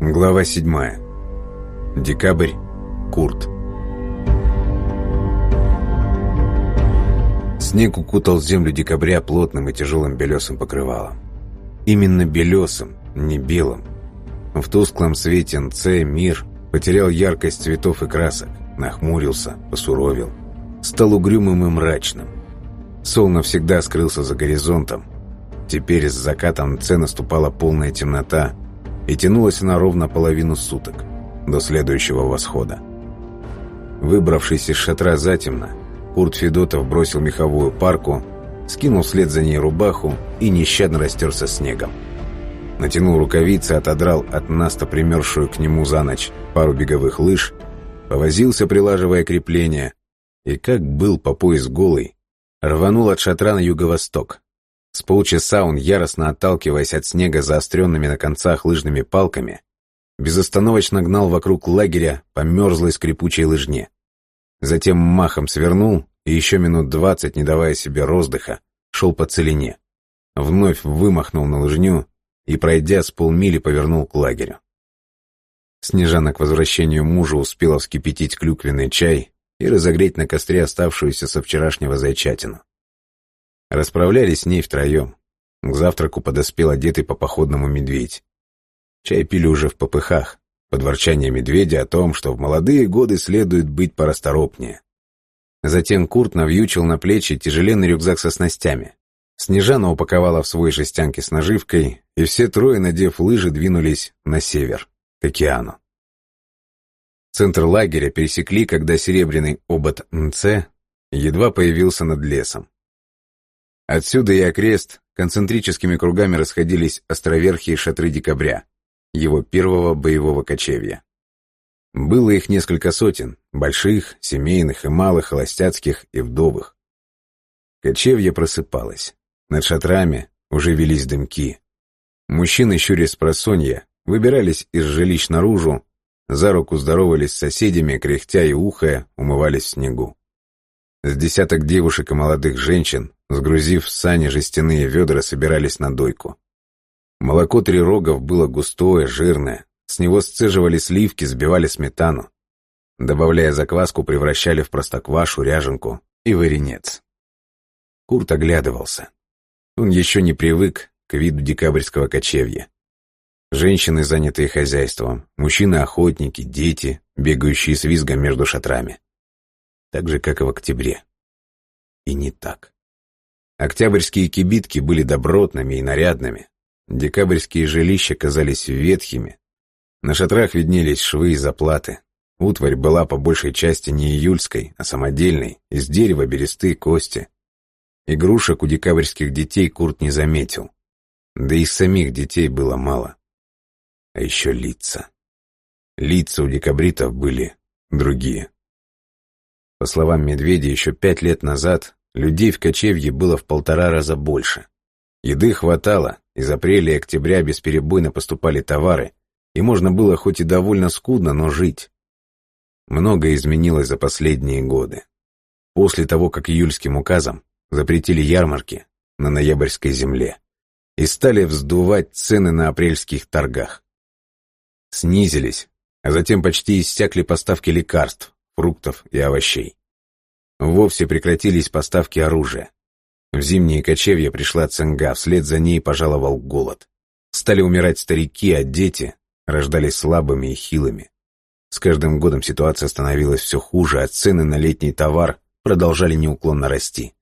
Глава 7. Декабрь. Курт. Снег укутал землю декабря плотным и тяжелым белесым покрывалом. Именно белесым, не белым. В тусклом свете НЦ мир потерял яркость цветов и красок, нахмурился, посуровил, стал угрюмым и мрачным. Сол навсегда скрылся за горизонтом. Теперь с закатом НЦ наступала полная темнота, и тянулась она ровно половину суток, до следующего восхода. Выбравшись из шатра затемно, Курт Федотов бросил меховую парку, скинул вслед за ней рубаху и нещадно растерся снегом. Натянул рукавицы, отодрал от наста примерзшую к нему за ночь пару беговых лыж, повозился, прилаживая крепления, и, как был по пояс голый, рванул от шатра на юго-восток. С полчаса он, яростно отталкиваясь от снега заостренными на концах лыжными палками, безостановочно гнал вокруг лагеря по мерзлой скрипучей лыжне. Затем махом свернул и еще минут двадцать, не давая себе роздыха, шел по целине. Вновь вымахнул на лыжню и, пройдя с полмили, повернул к лагерю. Снежана к возвращению мужа успела вскипятить клюквенный чай и разогреть на костре оставшуюся со вчерашнего зайчатину. Расправлялись с ней втроем. К завтраку подоспел одетый по походному медведь. Чай пили уже в попыхах, под ворчание медведя о том, что в молодые годы следует быть порасторопнее. Затем Курт навьючил на плечи тяжеленный рюкзак со снастями. Снежана упаковала в свой жестянки с наживкой, и все трое, надев лыжи, двинулись на север, к океану. Центр лагеря пересекли, когда серебряный обод НЦ едва появился над лесом. Отсюда и окрест концентрическими кругами расходились островерхие шатры декабря, его первого боевого кочевья. Было их несколько сотен, больших, семейных и малых, холостяцких и вдовых. Кочевье просыпалось. Над шатрами уже велись дымки. Мужчины, щурясь просонья, выбирались из жилищ наружу, за руку здоровались с соседями, кряхтя и ухая, умывались в снегу. С десяток девушек и молодых женщин, сгрузив в сани жестяные ведра, собирались на дойку. Молоко трирогов было густое, жирное, с него сцеживали сливки, сбивали сметану. Добавляя закваску, превращали в простоквашу, ряженку и варенец. Курт оглядывался. Он еще не привык к виду декабрьского кочевья. Женщины, занятые хозяйством, мужчины-охотники, дети, бегающие с визгом между шатрами. Так же, как и в октябре. И не так. Октябрьские кибитки были добротными и нарядными. Декабрьские жилища казались ветхими, на шатрах виднелись швы и заплаты. Утварь была по большей части не июльской, а самодельной, из дерева, бересты, кости. Игрушек у декабрьских детей Курт не заметил. Да и самих детей было мало. А еще лица. Лица у декабритов были другие. По словам Медведя, еще пять лет назад людей в кочевье было в полтора раза больше. Еды хватало, из апреля и октября бесперебойно поступали товары, и можно было хоть и довольно скудно, но жить. Многое изменилось за последние годы. После того, как июльским указом запретили ярмарки на ноябрьской земле и стали вздувать цены на апрельских торгах. Снизились, а затем почти иссякли поставки лекарств, фруктов и овощей. Вовсе прекратились поставки оружия. В зимние кочевья пришла цинга, вслед за ней пожаловал голод. Стали умирать старики, а дети рождались слабыми и хилыми. С каждым годом ситуация становилась все хуже, а цены на летний товар продолжали неуклонно расти.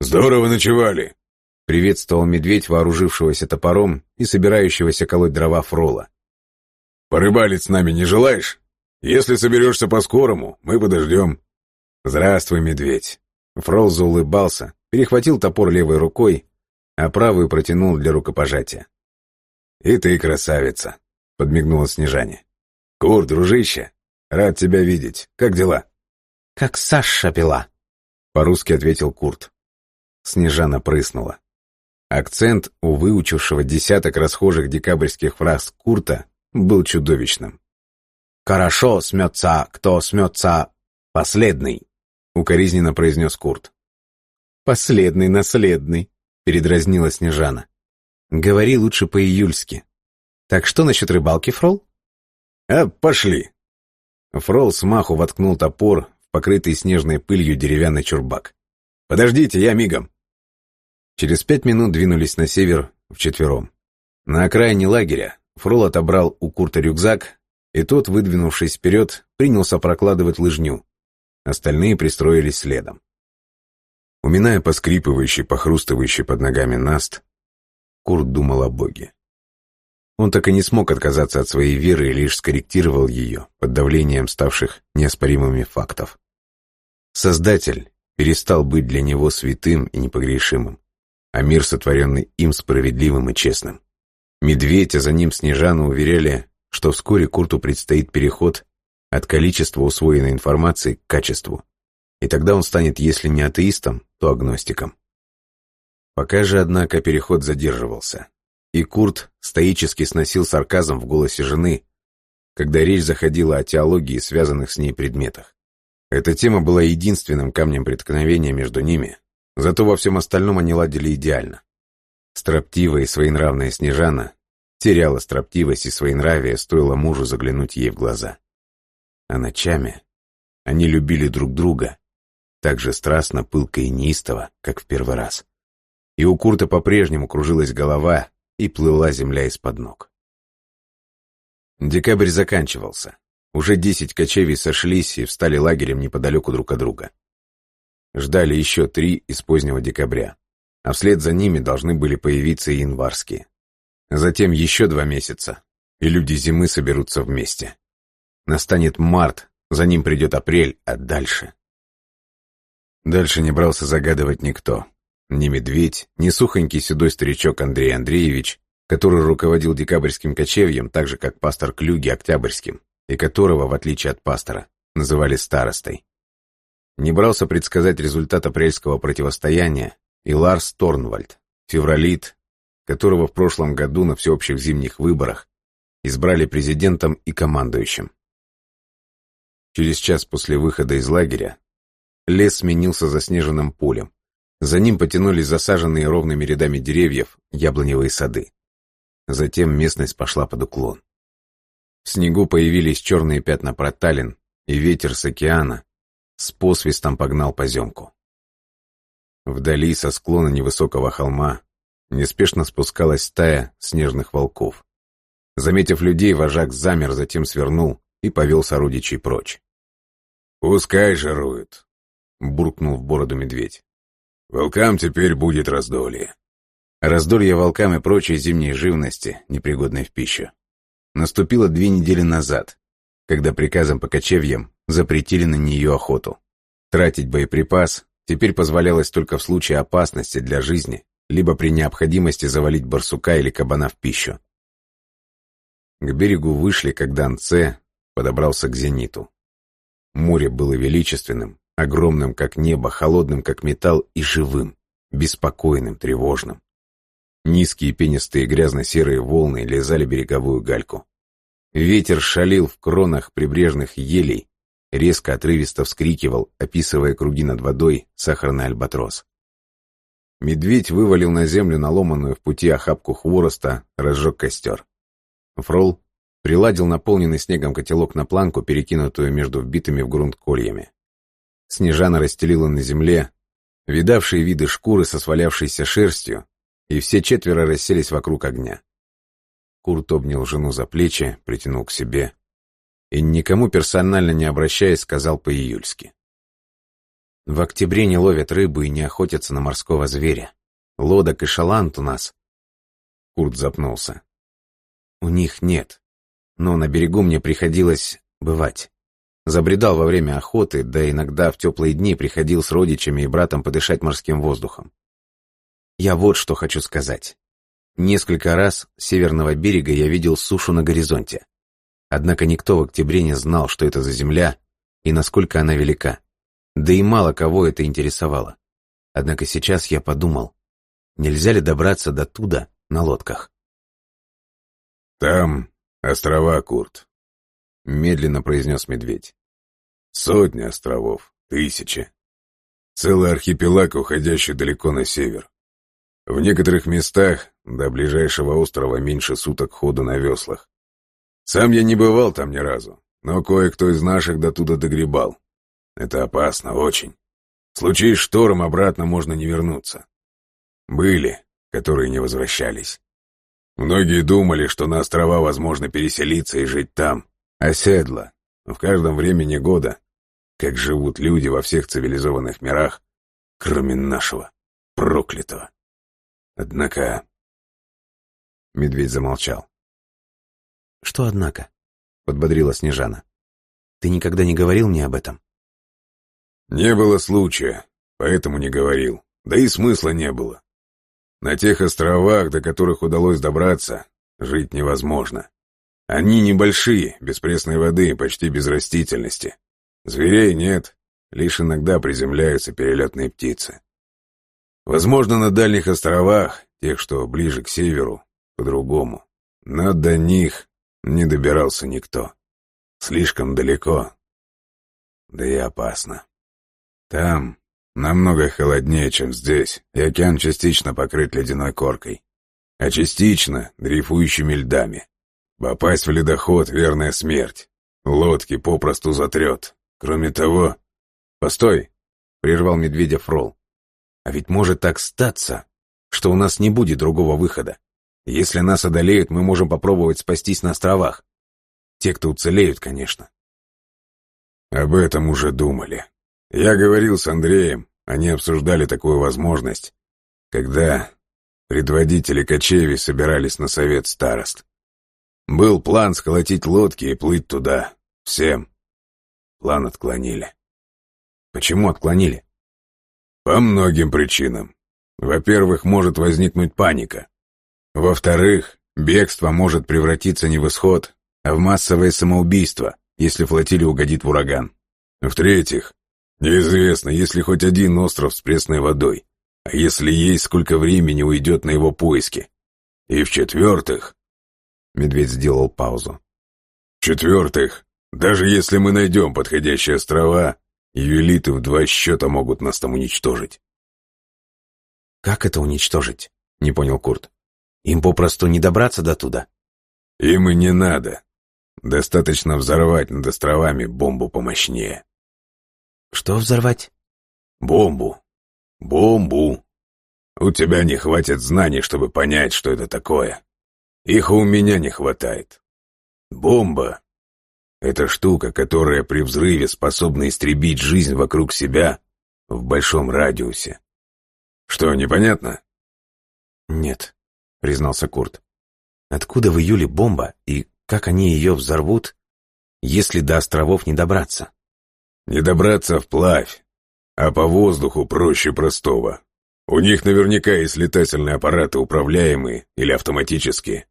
«Здорово ночевали!» — приветствовал медведь, вооружившегося топором и собирающегося колоть дрова фрола. «Порыбалить с нами не желаешь? Если соберешься по-скорому, мы подождем». «Здравствуй, медведь!» Фрол заулыбался, перехватил топор левой рукой, а правую протянул для рукопожатия. «И ты красавица!» — подмигнула Снежане. «Кур, дружище, рад тебя видеть. Как дела?» «Как Саша пила», — по-русски ответил Курт. Снежана прыснула. Акцент у выучившего десяток расхожих декабрьских фраз Курта был чудовищным. «Хорошо смется, кто смется последний», — укоризненно произнес Курт. «Последний наследный», — передразнила Снежана. «Говори лучше по-июльски», Так что насчет рыбалки, Фрол? А, пошли. Фрол смаху воткнул топор в покрытый снежной пылью деревянный чурбак. Подождите, я мигом. Через пять минут двинулись на север вчетвером. На окраине лагеря Фрол отобрал у Курта рюкзак, и тот, выдвинувшись вперед, принялся прокладывать лыжню. Остальные пристроились следом. Уминая поскрипывающий, похрустывающий под ногами наст, Курт думал о Боге. Он так и не смог отказаться от своей веры и лишь скорректировал ее под давлением ставших неоспоримыми фактов. Создатель перестал быть для него святым и непогрешимым, а мир, сотворенный им, справедливым и честным. Медведь, а за ним Снежана уверяли, что вскоре Курту предстоит переход от количества усвоенной информации к качеству, и тогда он станет, если не атеистом, то агностиком. Пока же, однако, переход задерживался, и Курт стоически сносил сарказм в голосе жены, когда речь заходила о теологии и связанных с ней предметах. Эта тема была единственным камнем преткновения между ними, зато во всем остальном они ладили идеально. Строптивая и своенравная Снежана теряла строптивость и своенравие, стоило мужу заглянуть ей в глаза. А ночами они любили друг друга так же страстно, пылко и неистово, как в первый раз. И у Курта по-прежнему кружилась голова и плыла земля из-под ног. Декабрь заканчивался. Уже десять кочевий сошлись и встали лагерем неподалеку друг от друга. Ждали еще три из позднего декабря, а вслед за ними должны были появиться и январские. Затем еще два месяца, и люди зимы соберутся вместе. Настанет март, за ним придет апрель, а дальше... Дальше не брался загадывать никто. Ни медведь, ни сухонький седой старичок Андрей Андреевич, который руководил декабрьским кочевьем, так же, как пастор Клюги Октябрьским, и которого, в отличие от пастора, называли старостой. Не брался предсказать результат апрельского противостояния и Ларс Торнвальд, февралит, которого в прошлом году на всеобщих зимних выборах избрали президентом и командующим. Через час после выхода из лагеря Лес сменился заснеженным полем. За ним потянулись засаженные ровными рядами деревьев яблоневые сады. Затем местность пошла под уклон. В снегу появились черные пятна проталин, и ветер с океана с посвистом погнал поземку. Вдали со склона невысокого холма неспешно спускалась стая снежных волков. Заметив людей, вожак замер, затем свернул и повел сородичей прочь. «Пускай жируют», — буркнул в бороду медведь. «Волкам теперь будет раздолье». Раздолье волкам и прочей зимней живности, непригодной в пищу, наступило две недели назад, когда приказом по кочевьям запретили на нее охоту. Тратить боеприпас теперь позволялось только в случае опасности для жизни, либо при необходимости завалить барсука или кабана в пищу. К берегу вышли, когда Анце подобрался к зениту. Море было величественным, огромным как небо, холодным как металл и живым, беспокойным, тревожным. Низкие пенистые грязно-серые волны лизали береговую гальку. Ветер шалил в кронах прибрежных елей, резко отрывисто вскрикивал, описывая круги над водой сахарный альбатрос. Медведь вывалил на землю наломанную в пути охапку хвороста, разжег костер. Фрол приладил наполненный снегом котелок на планку, перекинутую между вбитыми в грунт кольями. Снежана расстелила на земле видавшие виды шкуры со свалявшейся шерстью, и все четверо расселись вокруг огня. Курт обнял жену за плечи, притянул к себе и, никому персонально не обращаясь, сказал по-июльски. «В октябре не ловят рыбу и не охотятся на морского зверя. Лодок и шалант у нас». Курт запнулся. «У них нет, но на берегу мне приходилось бывать. Забредал во время охоты, да иногда в теплые дни приходил с родичами и братом подышать морским воздухом. Я вот что хочу сказать. Несколько раз с северного берега я видел сушу на горизонте. Однако никто в октябре не знал, что это за земля и насколько она велика. Да и мало кого это интересовало. Однако сейчас я подумал, нельзя ли добраться до туда на лодках? «Там острова, Курт», — медленно произнес медведь. Сотни островов, тысячи. Целый архипелаг, уходящий далеко на север. В некоторых местах до ближайшего острова меньше суток хода на веслах. Сам я не бывал там ни разу, но кое-кто из наших до туда догребал. Это опасно, очень. В случае шторм обратно можно не вернуться. Были, которые не возвращались. Многие думали, что на острова возможно переселиться и жить там, оседло. В каждом времени года, как живут люди во всех цивилизованных мирах, кроме нашего, проклятого. Однако... Медведь замолчал. «Что однако?» — подбодрила Снежана. «Ты никогда не говорил мне об этом?» «Не было случая, поэтому не говорил. Да и смысла не было. На тех островах, до которых удалось добраться, жить невозможно. Они небольшие, без пресной воды, почти без растительности. Зверей нет, лишь иногда приземляются перелетные птицы. Возможно, на дальних островах, тех, что ближе к северу, по-другому. Но до них не добирался никто. Слишком далеко. Да и опасно. Там намного холоднее, чем здесь, и океан частично покрыт ледяной коркой, а частично дрейфующими льдами. Попасть в ледоход — верная смерть. Лодки попросту затрет. Кроме того... «Постой!» — прервал Медведев Фрол. «А ведь может так статься, что у нас не будет другого выхода. Если нас одолеют, мы можем попробовать спастись на островах. Те, кто уцелеют, конечно». «Об этом уже думали. Я говорил с Андреем, они обсуждали такую возможность, когда предводители кочевий собирались на совет старост. Был план сколотить лодки и плыть туда. Всем. План отклонили. Почему отклонили? По многим причинам. Во-первых, может возникнуть паника. Во-вторых, бегство может превратиться не в исход, а в массовое самоубийство, если флотилия угодит в ураган. В-третьих, неизвестно, есть ли хоть один остров с пресной водой, а если есть, сколько времени уйдет на его поиски. И в-четвертых, Медведь сделал паузу. В-четвертых, даже если мы найдем подходящие острова, ювелиты в два счета могут нас там уничтожить. «Как это уничтожить?» — не понял Курт. «Им попросту не добраться до туда?» «Им и не надо. Достаточно взорвать над островами бомбу помощнее». «Что взорвать?» «Бомбу. Бомбу. У тебя не хватит знаний, чтобы понять, что это такое. Их у меня не хватает. Бомба — это штука, которая при взрыве способна истребить жизнь вокруг себя в большом радиусе. Что, непонятно? Нет, признался Курт. Откуда в июле бомба и как они ее взорвут, если до островов не добраться? Не добраться вплавь, а по воздуху проще простого. У них наверняка есть летательные аппараты, управляемые или автоматические.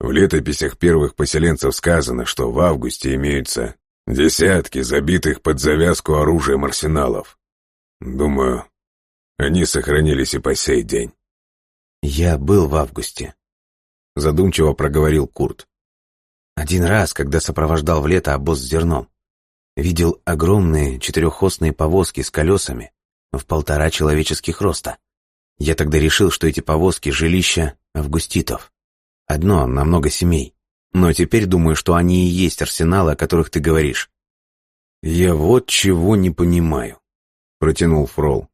В летописях первых поселенцев сказано, что в августе имеются десятки забитых под завязку оружием арсеналов. Думаю, они сохранились и по сей день. «Я был в августе», — задумчиво проговорил Курт. «Один раз, когда сопровождал в лето обоз с зерном, видел огромные четырехосные повозки с колесами в полтора человеческих роста. Я тогда решил, что эти повозки — жилища августитов. Одно на много семей. Но теперь думаю, что они и есть арсеналы, о которых ты говоришь. Я вот чего не понимаю, протянул Фрол.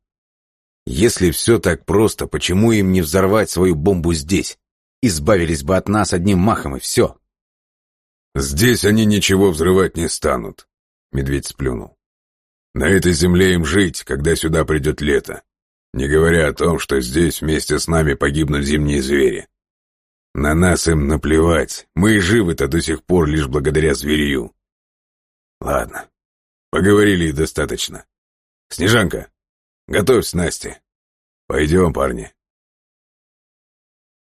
Если все так просто, почему им не взорвать свою бомбу здесь? Избавились бы от нас одним махом и все. Здесь они ничего взрывать не станут, медведь сплюнул. На этой земле им жить, когда сюда придет лето. Не говоря о том, что здесь вместе с нами погибнут зимние звери. На нас им наплевать, мы и живы-то до сих пор лишь благодаря зверью. Ладно, поговорили и достаточно. Снежанка, готовь снасти. Пойдем, парни.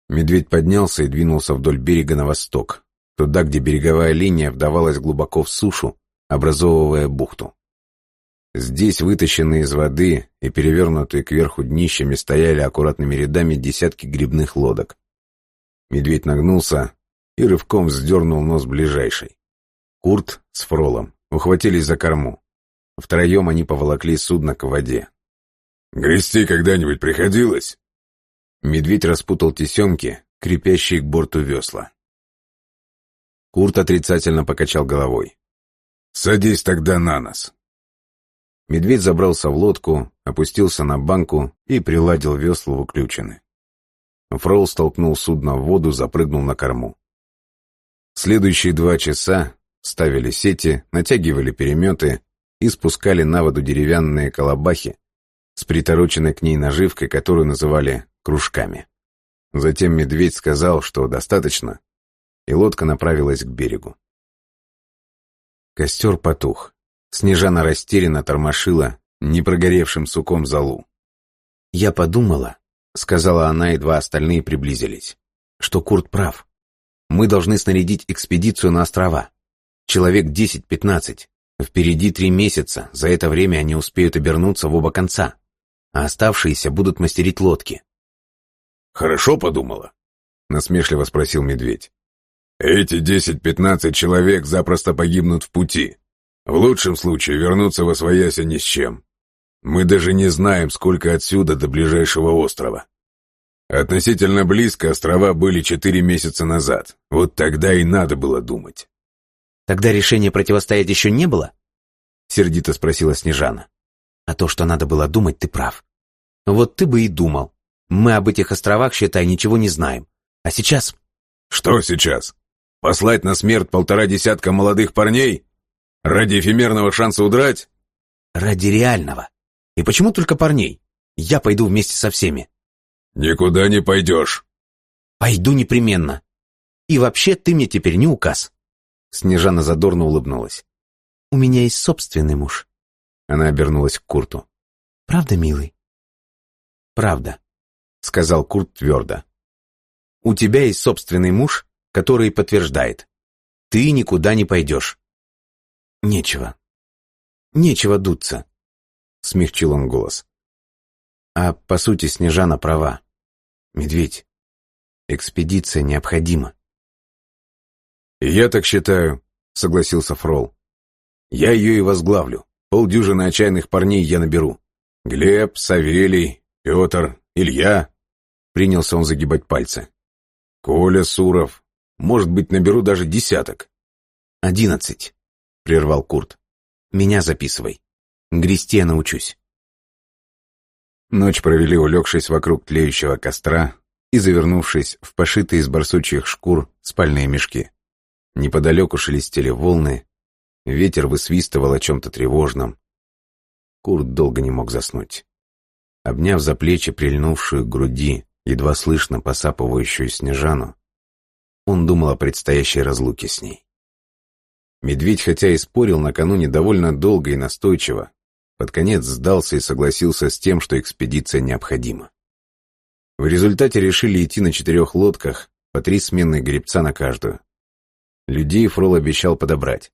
Медведь поднялся и двинулся вдоль берега на восток, туда, где береговая линия вдавалась глубоко в сушу, образовывая бухту. Здесь, вытащенные из воды и перевернутые кверху днищами, стояли аккуратными рядами десятки грибных лодок. Медведь нагнулся и рывком вздернул нос ближайшей. Курт с Фролом ухватились за корму. Втроем они поволокли судно к воде. «Грести когда-нибудь приходилось?» Медведь распутал тесемки, крепящие к борту весла. Курт отрицательно покачал головой. «Садись тогда на нос». Медведь забрался в лодку, опустился на банку и приладил весла в уключены. Фрол столкнул судно в воду, запрыгнул на корму. Следующие два часа ставили сети, натягивали переметы и спускали на воду деревянные колобахи с притороченной к ней наживкой, которую называли кружками. Затем медведь сказал, что достаточно, и лодка направилась к берегу. Костер потух. Снежана растерянно тормошила непрогоревшим суком залу. «Я подумала», — сказала она, и два остальные приблизились, — «что Курт прав. Мы должны снарядить экспедицию на острова. Человек десять-пятнадцать. Впереди три месяца, за это время они успеют обернуться в оба конца, а оставшиеся будут мастерить лодки. «Хорошо подумала?» — насмешливо спросил медведь. «Эти десять-пятнадцать человек запросто погибнут в пути. В лучшем случае вернутся во свояся ни с чем. Мы даже не знаем, сколько отсюда до ближайшего острова. Относительно близко острова были четыре месяца назад. Вот тогда и надо было думать». «Тогда решения противостоять еще не было?» — сердито спросила Снежана. «А то, что надо было думать, ты прав. Вот ты бы и думал. Мы об этих островах, считай, ничего не знаем. А сейчас...» «Что сейчас? Послать на смерть полтора десятка молодых парней? Ради эфемерного шанса удрать?» «Ради реального. И почему только парней? Я пойду вместе со всеми». «Никуда не пойдешь». «Пойду непременно. И вообще ты мне теперь не указ». Снежана задорно улыбнулась. «У меня есть собственный муж». Она обернулась к Курту. «Правда, милый?» «Правда», — сказал Курт твердо. «У тебя есть собственный муж, который подтверждает. Ты никуда не пойдешь». «Нечего. Нечего дуться», — смягчил он голос. «А по сути Снежана права. Медведь, экспедиция необходима». «Я так считаю», — согласился Фрол. «Я ее и возглавлю. Полдюжины отчаянных парней я наберу. Глеб, Савелий, Петр, Илья, Принялся он загибать пальцы. «Коля Суров. Может быть, наберу даже десяток». «Одиннадцать», — прервал Курт. «Меня записывай. Грести я научусь». Ночь провели, улегшись вокруг тлеющего костра и завернувшись в пошитые из барсучьих шкур спальные мешки. Неподалеку шелестели волны, ветер высвистывал о чем-то тревожном. Курт долго не мог заснуть. Обняв за плечи прильнувшую к груди едва слышно посапывающую Снежану, он думал о предстоящей разлуке с ней. Медведь, хотя и спорил накануне довольно долго и настойчиво, под конец сдался и согласился с тем, что экспедиция необходима. В результате решили идти на четырех лодках, по три сменных гребца на каждую. Людей Фрол обещал подобрать.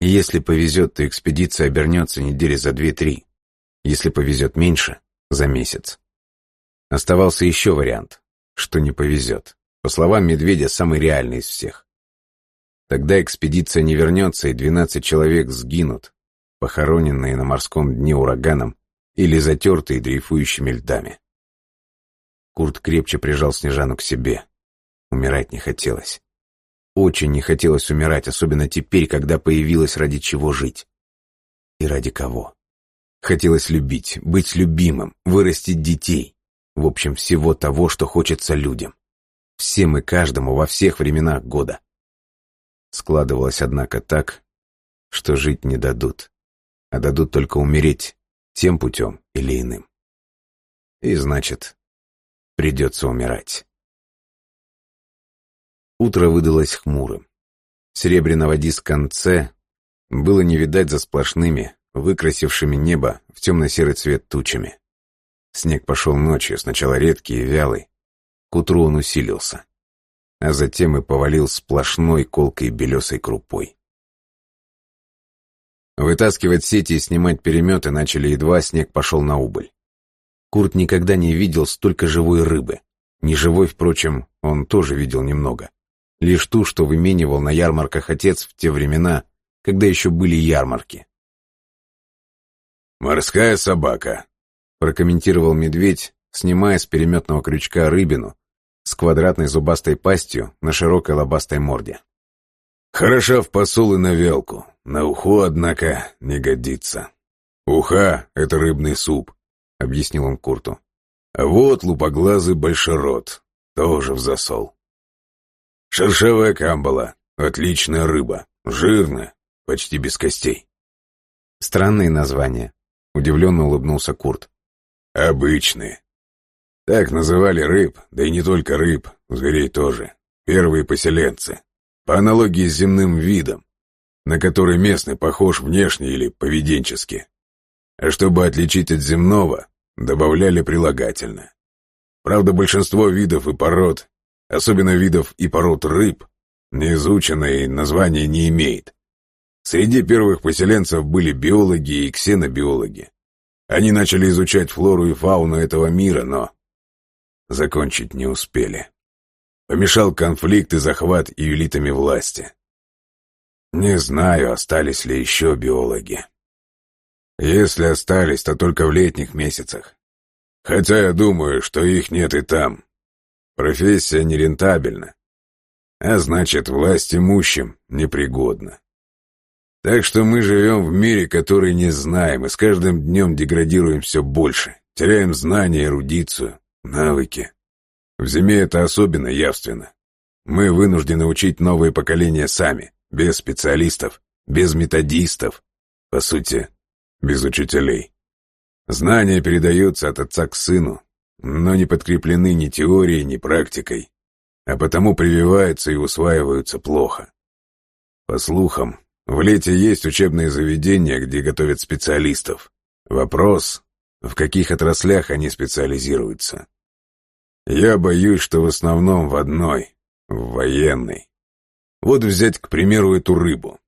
И если повезет, то экспедиция обернется недели за две-три. Если повезет меньше, за месяц. Оставался еще вариант, что не повезет. По словам Медведя, самый реальный из всех. Тогда экспедиция не вернется, и двенадцать человек сгинут, похороненные на морском дне ураганом или затертые дрейфующими льдами. Курт крепче прижал Снежану к себе. Умирать не хотелось. Очень не хотелось умирать, особенно теперь, когда появилось ради чего жить. И ради кого. Хотелось любить, быть любимым, вырастить детей. В общем, всего того, что хочется людям. Всем и каждому во всех временах года. Складывалось, однако, так, что жить не дадут, а дадут только умереть тем путем или иным. И значит, придется умирать. Утро выдалось хмурым. Серебряного дисконце было не видать за сплошными, выкрасившими небо в темно-серый цвет тучами. Снег пошел ночью, сначала редкий и вялый. К утру он усилился. А затем и повалил сплошной колкой белесой крупой. Вытаскивать сети и снимать переметы начали едва снег пошел на убыль. Курт никогда не видел столько живой рыбы. Неживой, впрочем, он тоже видел немного. Лишь ту, что выменивал на ярмарках отец в те времена, когда еще были ярмарки. «Морская собака», прокомментировал медведь, снимая с переметного крючка рыбину с квадратной зубастой пастью на широкой лобастой морде. Хороша в посол и на вялку, на уху, однако, не годится. Уха — это рыбный суп, — объяснил он Курту. А вот лупоглазый большерот, тоже в засол. Шершавая камбала, отличная рыба, жирная, почти без костей. Странные названия, — удивленно улыбнулся Курт. Обычные. Так называли рыб, да и не только рыб, зверей тоже. Первые поселенцы. По аналогии с земным видом, на который местный похож внешне или поведенчески. А чтобы отличить от земного, добавляли прилагательное. Правда, большинство видов и пород, особенно видов и пород рыб, не изучено и названия не имеет. Среди первых поселенцев были биологи и ксенобиологи. Они начали изучать флору и фауну этого мира, но закончить не успели. Помешал конфликт и захват юлитами власти. Не знаю, остались ли еще биологи. Если остались, то только в летних месяцах. Хотя я думаю, что их нет и там. Профессия нерентабельна. А значит, власть имущим непригодна. Так что мы живем в мире, который не знаем, и с каждым днем деградируем все больше. Теряем знания, эрудицию, навыки. В зиме это особенно явственно. Мы вынуждены учить новые поколения сами, без специалистов, без методистов, по сути, без учителей. Знания передаются от отца к сыну, но не подкреплены ни теорией, ни практикой, а потому прививаются и усваиваются плохо. По слухам, в лете есть учебные заведения, где готовят специалистов. Вопрос, в каких отраслях они специализируются. Я боюсь, что в основном в одной, в военной. Вот взять, к примеру, эту рыбу.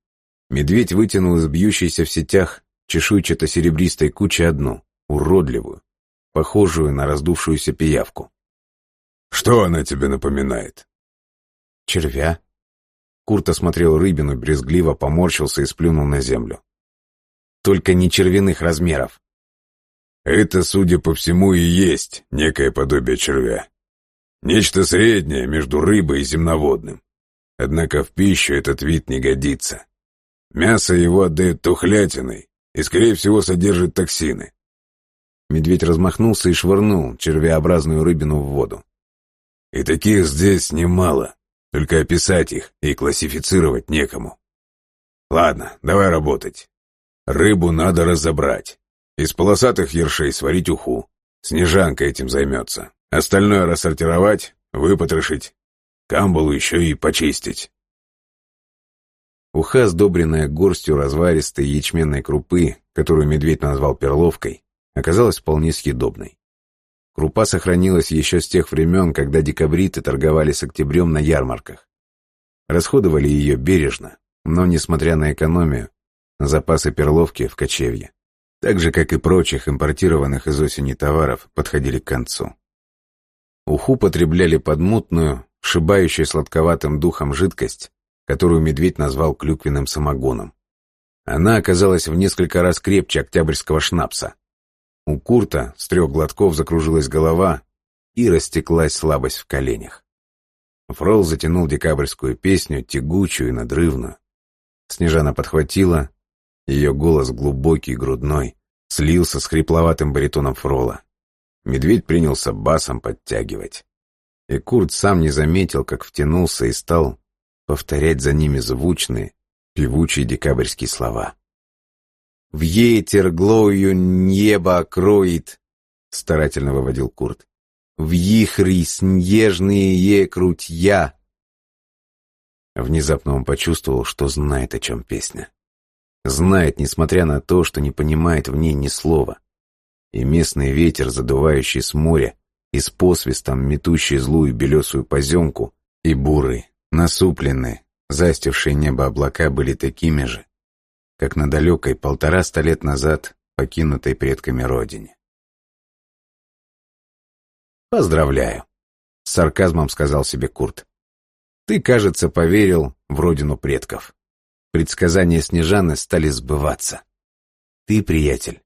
Медведь вытянул из бьющейся в сетях чешуйчато-серебристой кучи одну, уродливую, похожую на раздувшуюся пиявку. «Что она тебе напоминает?» «Червя». Курт осмотрел рыбину, брезгливо поморщился и сплюнул на землю. «Только не червяных размеров. Это, судя по всему, и есть некое подобие червя. Нечто среднее между рыбой и земноводным. Однако в пищу этот вид не годится. Мясо его отдает тухлятиной и, скорее всего, содержит токсины. Медведь размахнулся и швырнул червеобразную рыбину в воду. И таких здесь немало, только описать их и классифицировать некому. Ладно, давай работать. Рыбу надо разобрать. Из полосатых ершей сварить уху. Снежанка этим займется. Остальное рассортировать, выпотрошить. Камбалу еще и почистить. Уха, сдобренная горстью разваристой ячменной крупы, которую медведь назвал перловкой, оказалась вполне съедобной. Крупа сохранилась еще с тех времен, когда декабриты торговали с октябрем на ярмарках. Расходовали ее бережно, но, несмотря на экономию, запасы перловки в кочевье так же, как и прочих импортированных из осени товаров, подходили к концу. Уху потребляли подмутную, шибающую сладковатым духом жидкость, которую медведь назвал клюквенным самогоном. Она оказалась в несколько раз крепче октябрьского шнапса. У Курта с трех глотков закружилась голова и растеклась слабость в коленях. Фрол затянул декабрьскую песню, тягучую и надрывную. Снежана подхватила, ее голос глубокий, грудной, слился с хрипловатым баритоном Фрола. Медведь принялся басом подтягивать. И Курт сам не заметил, как втянулся и стал повторять за ними звучные, певучие декабрьские слова. «В ветер глою небо кроет», — старательно выводил Курт. «В ихри снежные крутья». Внезапно он почувствовал, что знает, о чем песня. Знает, несмотря на то, что не понимает в ней ни слова. И местный ветер, задувающий с моря, и с посвистом метущий злую белесую поземку, и буры, насупленные, застившие небо облака были такими же, как на далекой полтораста лет назад покинутой предками родине. «Поздравляю», — с сарказмом сказал себе Курт. «Ты, кажется, поверил в родину предков». Предсказания Снежаны стали сбываться. Ты, приятель,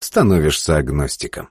становишься агностиком.